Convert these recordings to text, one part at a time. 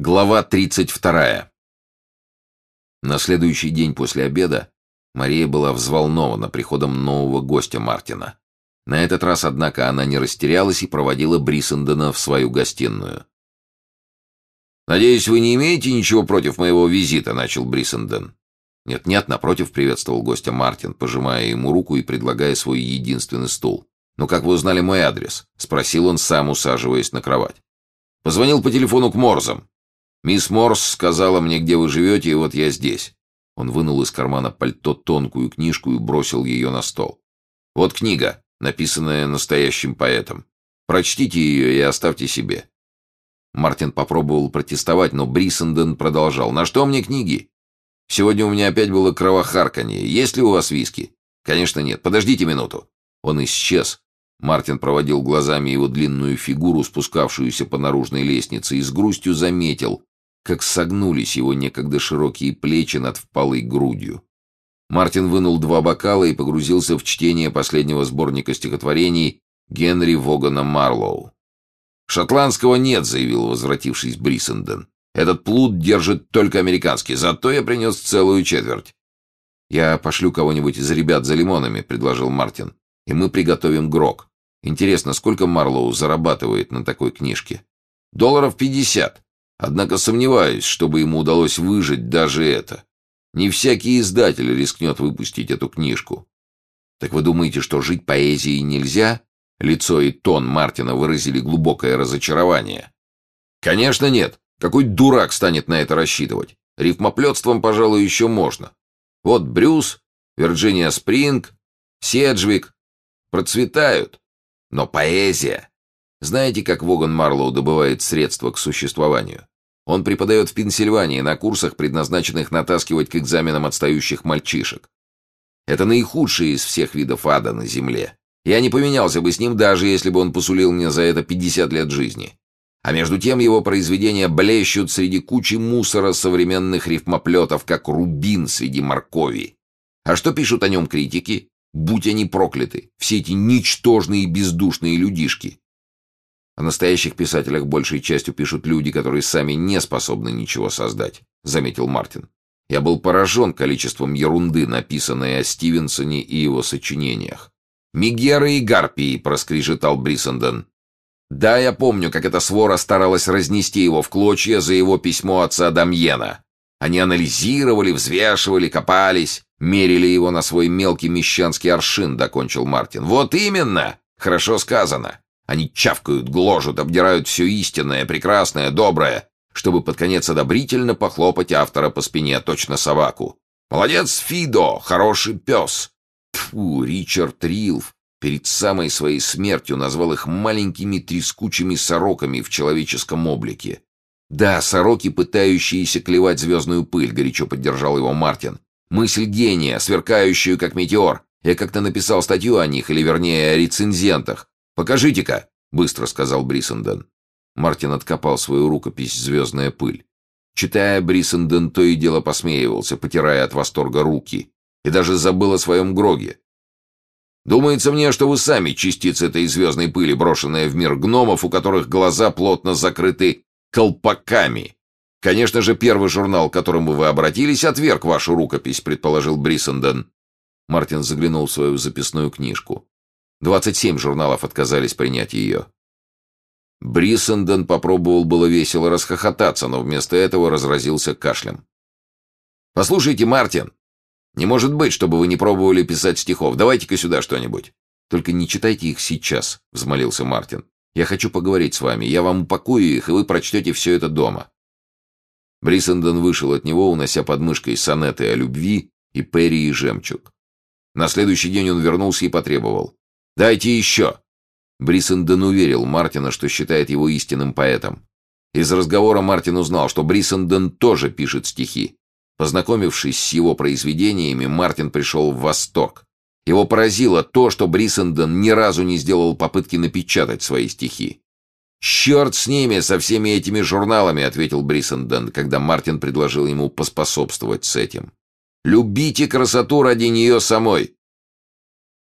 Глава 32. На следующий день после обеда Мария была взволнована приходом нового гостя Мартина. На этот раз, однако, она не растерялась и проводила Брисендена в свою гостиную. «Надеюсь, вы не имеете ничего против моего визита?» — начал Брисенден. «Нет-нет, напротив», — приветствовал гостя Мартин, пожимая ему руку и предлагая свой единственный стул. «Ну как вы узнали мой адрес?» — спросил он, сам усаживаясь на кровать. «Позвонил по телефону к Морзам. «Мисс Морс сказала мне, где вы живете, и вот я здесь». Он вынул из кармана пальто тонкую книжку и бросил ее на стол. «Вот книга, написанная настоящим поэтом. Прочтите ее и оставьте себе». Мартин попробовал протестовать, но Брисенден продолжал. «На что мне книги? Сегодня у меня опять было кровохарканье. Есть ли у вас виски?» «Конечно нет. Подождите минуту». Он исчез. Мартин проводил глазами его длинную фигуру, спускавшуюся по наружной лестнице, и с грустью заметил, как согнулись его некогда широкие плечи над впалой грудью. Мартин вынул два бокала и погрузился в чтение последнего сборника стихотворений Генри Вогана Марлоу. «Шотландского нет», — заявил возвратившись Брисенден. «Этот плут держит только американский, зато я принес целую четверть». «Я пошлю кого-нибудь из ребят за лимонами», — предложил Мартин, — «и мы приготовим грог. Интересно, сколько Марлоу зарабатывает на такой книжке?» «Долларов пятьдесят. Однако сомневаюсь, чтобы ему удалось выжить даже это. Не всякий издатель рискнет выпустить эту книжку. Так вы думаете, что жить поэзией нельзя? Лицо и тон Мартина выразили глубокое разочарование. Конечно нет. Какой дурак станет на это рассчитывать? Рифмоплетством, пожалуй, еще можно. Вот Брюс, Вирджиния Спринг, Седжвик процветают. Но поэзия... Знаете, как Воган Марлоу добывает средства к существованию? Он преподает в Пенсильвании на курсах, предназначенных натаскивать к экзаменам отстающих мальчишек. Это наихудший из всех видов ада на земле. Я не поменялся бы с ним, даже если бы он посулил мне за это 50 лет жизни. А между тем его произведения блещут среди кучи мусора современных рифмоплетов, как рубин среди моркови. А что пишут о нем критики? Будь они прокляты, все эти ничтожные бездушные людишки. О настоящих писателях большей частью пишут люди, которые сами не способны ничего создать», — заметил Мартин. «Я был поражен количеством ерунды, написанной о Стивенсоне и его сочинениях». «Мегеры и гарпии», — проскрежетал Бриссенден. «Да, я помню, как эта свора старалась разнести его в клочья за его письмо отца Дамьена. Они анализировали, взвешивали, копались, мерили его на свой мелкий мещанский аршин», — докончил Мартин. «Вот именно! Хорошо сказано. Они чавкают, гложут, обдирают все истинное, прекрасное, доброе, чтобы под конец одобрительно похлопать автора по спине, точно собаку. «Молодец, Фидо! Хороший пес!» Тьфу, Ричард Рилф перед самой своей смертью назвал их маленькими трескучими сороками в человеческом облике. «Да, сороки, пытающиеся клевать звездную пыль», — горячо поддержал его Мартин. «Мысль гения, сверкающую, как метеор. Я как-то написал статью о них, или вернее, о рецензентах. «Покажите-ка», — быстро сказал Брисенден. Мартин откопал свою рукопись «Звездная пыль». Читая, Брисенден то и дело посмеивался, потирая от восторга руки, и даже забыл о своем Гроге. «Думается мне, что вы сами частицы этой звездной пыли, брошенная в мир гномов, у которых глаза плотно закрыты колпаками. Конечно же, первый журнал, к которому вы обратились, отверг вашу рукопись», — предположил Брисенден. Мартин заглянул в свою записную книжку. 27 журналов отказались принять ее. Бриссенден попробовал было весело расхохотаться, но вместо этого разразился кашлем. «Послушайте, Мартин, не может быть, чтобы вы не пробовали писать стихов. Давайте-ка сюда что-нибудь». «Только не читайте их сейчас», — взмолился Мартин. «Я хочу поговорить с вами. Я вам упакую их, и вы прочтете все это дома». Бриссенден вышел от него, унося под мышкой сонеты о любви и Перри и жемчуг. На следующий день он вернулся и потребовал. «Дайте еще!» Бриссенден уверил Мартина, что считает его истинным поэтом. Из разговора Мартин узнал, что Бриссенден тоже пишет стихи. Познакомившись с его произведениями, Мартин пришел в восторг. Его поразило то, что Бриссенден ни разу не сделал попытки напечатать свои стихи. «Черт с ними, со всеми этими журналами», — ответил Бриссенден, когда Мартин предложил ему поспособствовать с этим. «Любите красоту ради нее самой.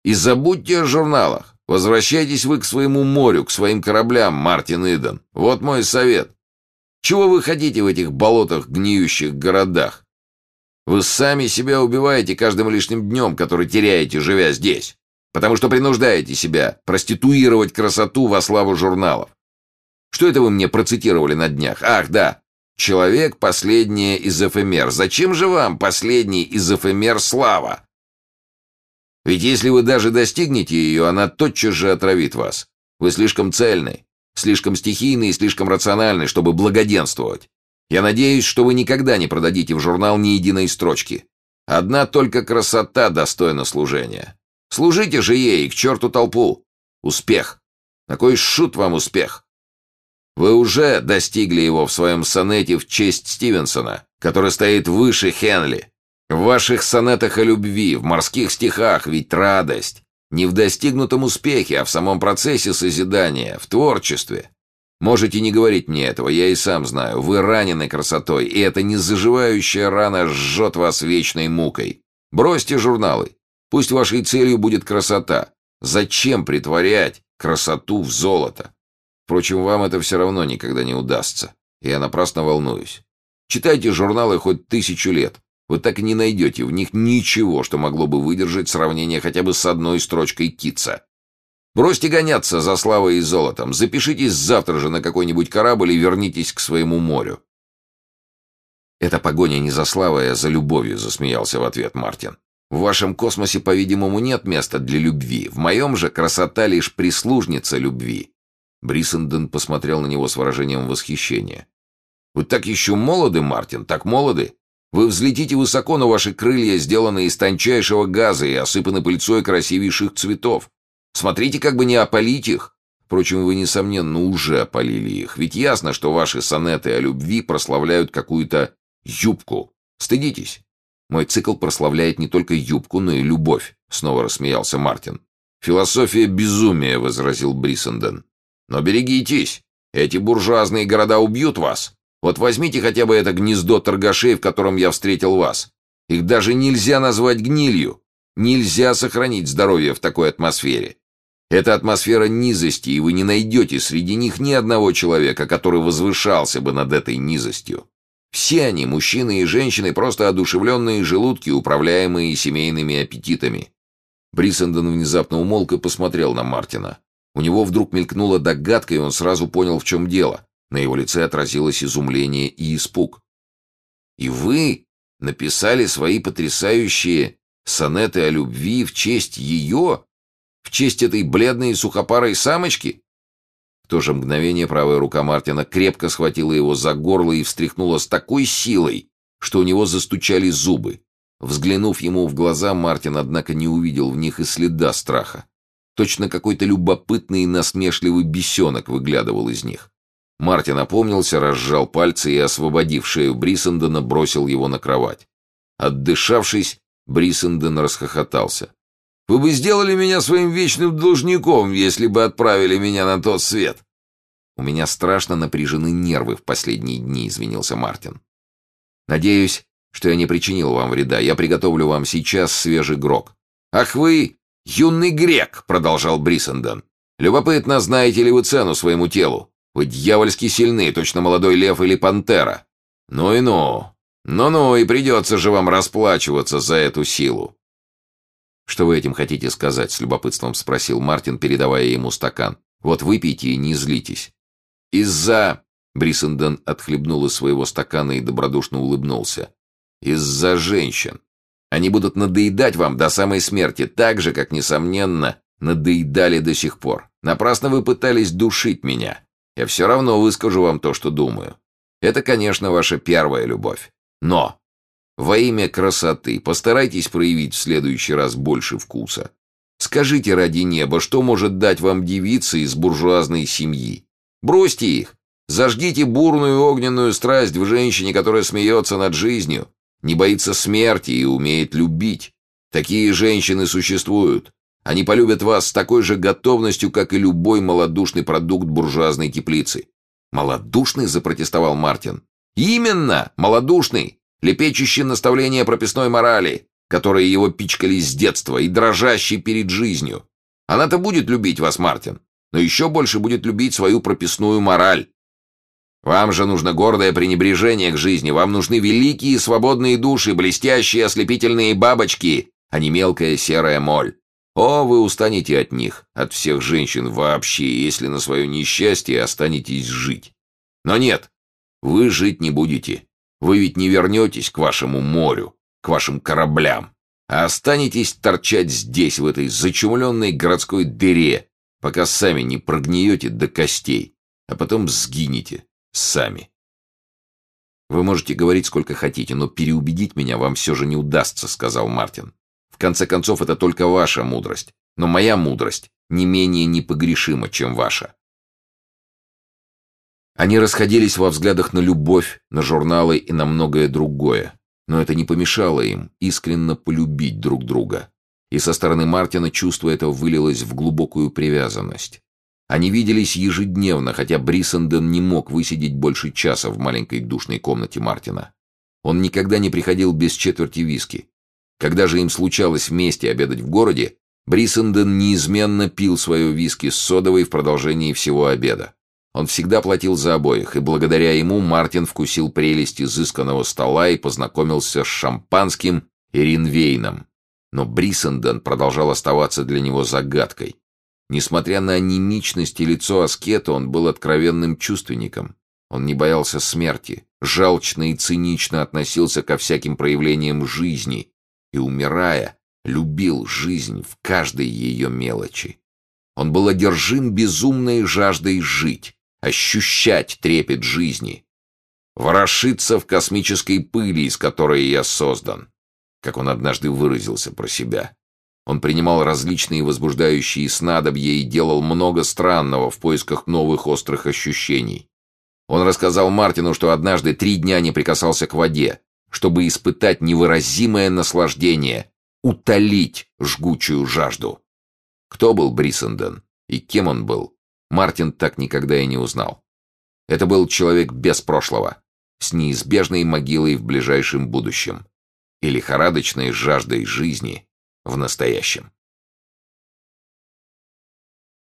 И забудьте о журналах. Возвращайтесь вы к своему морю, к своим кораблям, Мартин Иден. Вот мой совет. Чего вы хотите в этих болотах, гниющих городах? Вы сами себя убиваете каждым лишним днем, который теряете, живя здесь, потому что принуждаете себя проституировать красоту во славу журналов. Что это вы мне процитировали на днях? Ах, да, человек – последнее из эфемер. Зачем же вам последний из эфемер слава? Ведь если вы даже достигнете ее, она тотчас же отравит вас. Вы слишком цельны, слишком стихийны и слишком рациональны, чтобы благоденствовать. Я надеюсь, что вы никогда не продадите в журнал ни единой строчки. Одна только красота достойна служения. Служите же ей, к черту толпу. Успех. На кой шут вам успех? Вы уже достигли его в своем сонете в честь Стивенсона, который стоит выше Хенли. В ваших сонетах о любви, в морских стихах ведь радость. Не в достигнутом успехе, а в самом процессе созидания, в творчестве. Можете не говорить мне этого, я и сам знаю. Вы ранены красотой, и эта незаживающая рана жжет вас вечной мукой. Бросьте журналы. Пусть вашей целью будет красота. Зачем притворять красоту в золото? Впрочем, вам это все равно никогда не удастся. Я напрасно волнуюсь. Читайте журналы хоть тысячу лет. Вы так и не найдете в них ничего, что могло бы выдержать сравнение хотя бы с одной строчкой Китса. Бросьте гоняться за славой и золотом, запишитесь завтра же на какой-нибудь корабль и вернитесь к своему морю. «Это погоня не за славой, а за любовью», — засмеялся в ответ Мартин. «В вашем космосе, по-видимому, нет места для любви. В моем же красота лишь прислужница любви». Брисенден посмотрел на него с выражением восхищения. «Вы так еще молоды, Мартин, так молоды. Вы взлетите высоко, но ваши крылья сделаны из тончайшего газа и осыпаны пыльцой красивейших цветов. Смотрите, как бы не опалить их. Впрочем, вы, несомненно, уже опалили их, ведь ясно, что ваши сонеты о любви прославляют какую-то юбку. Стыдитесь. Мой цикл прославляет не только юбку, но и любовь, снова рассмеялся Мартин. Философия безумия, возразил Брисенден. Но берегитесь, эти буржуазные города убьют вас. Вот возьмите хотя бы это гнездо торгашей, в котором я встретил вас. Их даже нельзя назвать гнилью. Нельзя сохранить здоровье в такой атмосфере. Это атмосфера низости, и вы не найдете среди них ни одного человека, который возвышался бы над этой низостью. Все они, мужчины и женщины, просто одушевленные желудки, управляемые семейными аппетитами. Брисенден внезапно умолк и посмотрел на Мартина. У него вдруг мелькнула догадка, и он сразу понял, в чем дело. На его лице отразилось изумление и испуг. «И вы написали свои потрясающие сонеты о любви в честь ее? В честь этой бледной сухопарой самочки?» В то же мгновение правая рука Мартина крепко схватила его за горло и встряхнула с такой силой, что у него застучали зубы. Взглянув ему в глаза, Мартин, однако, не увидел в них и следа страха. Точно какой-то любопытный и насмешливый бесенок выглядывал из них. Мартин опомнился, разжал пальцы и, освободив шею Брисендена, бросил его на кровать. Отдышавшись, Брисенден расхохотался. «Вы бы сделали меня своим вечным должником, если бы отправили меня на тот свет!» «У меня страшно напряжены нервы в последние дни», — извинился Мартин. «Надеюсь, что я не причинил вам вреда. Я приготовлю вам сейчас свежий грок». «Ах вы, юный грек!» — продолжал Брисенден. «Любопытно, знаете ли вы цену своему телу? Вы дьявольски сильны, точно молодой лев или пантера. Ну и ну. Ну-ну, и придется же вам расплачиваться за эту силу. «Что вы этим хотите сказать?» — с любопытством спросил Мартин, передавая ему стакан. «Вот выпейте и не злитесь». «Из-за...» — Брисенден отхлебнул из своего стакана и добродушно улыбнулся. «Из-за женщин. Они будут надоедать вам до самой смерти, так же, как, несомненно, надоедали до сих пор. Напрасно вы пытались душить меня. Я все равно выскажу вам то, что думаю. Это, конечно, ваша первая любовь. Но во имя красоты постарайтесь проявить в следующий раз больше вкуса. Скажите ради неба, что может дать вам девица из буржуазной семьи? Бросьте их. Зажгите бурную огненную страсть в женщине, которая смеется над жизнью, не боится смерти и умеет любить. Такие женщины существуют. Они полюбят вас с такой же готовностью, как и любой малодушный продукт буржуазной теплицы. «Малодушный?» — запротестовал Мартин. «Именно! Малодушный! Лепечущий наставление прописной морали, которые его пичкали с детства и дрожащий перед жизнью. Она-то будет любить вас, Мартин, но еще больше будет любить свою прописную мораль. Вам же нужно гордое пренебрежение к жизни, вам нужны великие свободные души, блестящие ослепительные бабочки, а не мелкая серая моль. О, вы устанете от них, от всех женщин вообще, если на свое несчастье останетесь жить. Но нет, вы жить не будете. Вы ведь не вернетесь к вашему морю, к вашим кораблям, а останетесь торчать здесь, в этой зачумленной городской дыре, пока сами не прогниете до костей, а потом сгинете сами. «Вы можете говорить сколько хотите, но переубедить меня вам все же не удастся», — сказал Мартин. «В конце концов, это только ваша мудрость, но моя мудрость не менее непогрешима, чем ваша». Они расходились во взглядах на любовь, на журналы и на многое другое, но это не помешало им искренне полюбить друг друга. И со стороны Мартина чувство это вылилось в глубокую привязанность. Они виделись ежедневно, хотя Брисенден не мог высидеть больше часа в маленькой душной комнате Мартина. Он никогда не приходил без четверти виски. Когда же им случалось вместе обедать в городе, Брисенден неизменно пил свое виски с содовой в продолжении всего обеда. Он всегда платил за обоих, и благодаря ему Мартин вкусил прелесть изысканного стола и познакомился с шампанским и ринвейном. Но Брисенден продолжал оставаться для него загадкой. Несмотря на анемичность и лицо аскета, он был откровенным чувственником. Он не боялся смерти, жалчно и цинично относился ко всяким проявлениям жизни и, умирая, любил жизнь в каждой ее мелочи. Он был одержим безумной жаждой жить, ощущать трепет жизни, ворошиться в космической пыли, из которой я создан, как он однажды выразился про себя. Он принимал различные возбуждающие снадобья и делал много странного в поисках новых острых ощущений. Он рассказал Мартину, что однажды три дня не прикасался к воде, чтобы испытать невыразимое наслаждение, утолить жгучую жажду. Кто был Брисенден и кем он был, Мартин так никогда и не узнал. Это был человек без прошлого, с неизбежной могилой в ближайшем будущем и лихорадочной жаждой жизни в настоящем.